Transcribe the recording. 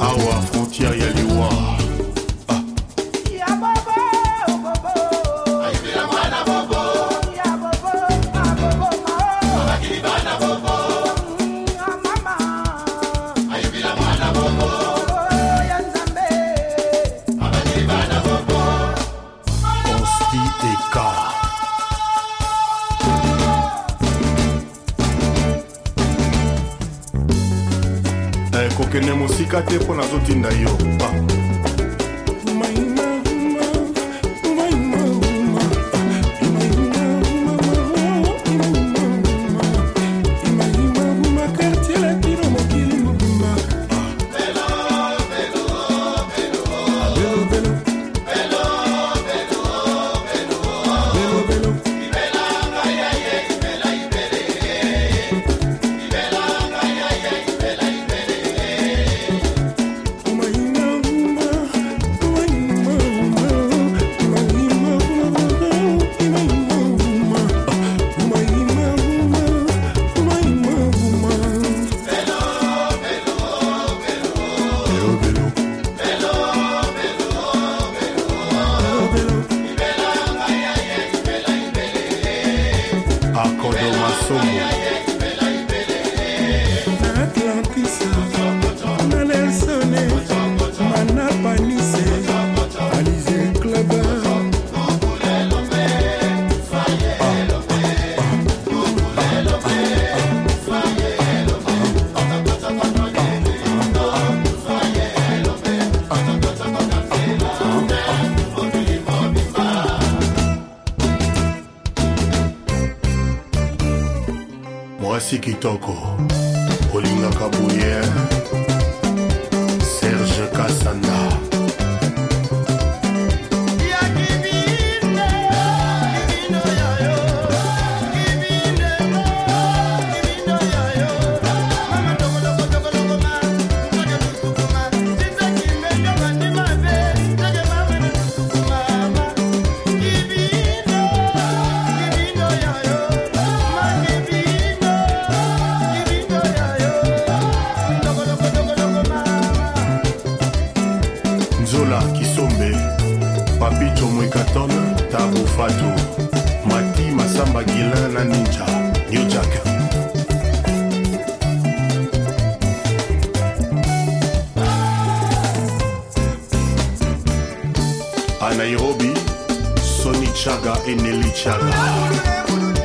awa frontiere ya liu okende mosika te mpo nazotinda yo pa acordou um assomo kitoko olingaka boye yeah. fato mati masamba gilin na ninja new jack a nairobi soni chaga e neli chaga